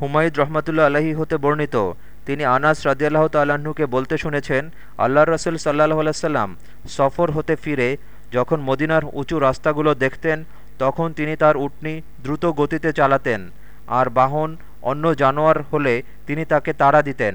হুমায়ুদ রহমাতুল্লা আলহী হতে বর্ণিত। তিনি আনাস রাজিয়াল্লাহ তাল্লাহ্নকে বলতে শুনেছেন আল্লাহ রসুল সাল্লাহ আলাইসাল্লাম সফর হতে ফিরে যখন মদিনার উঁচু রাস্তাগুলো দেখতেন, তখন তিনি তার উটনি দ্রুত গতিতে চালাতেন, আর বাহন অন্য জানোয়ার হলে তিনি তাকে তাড়া দিতেন।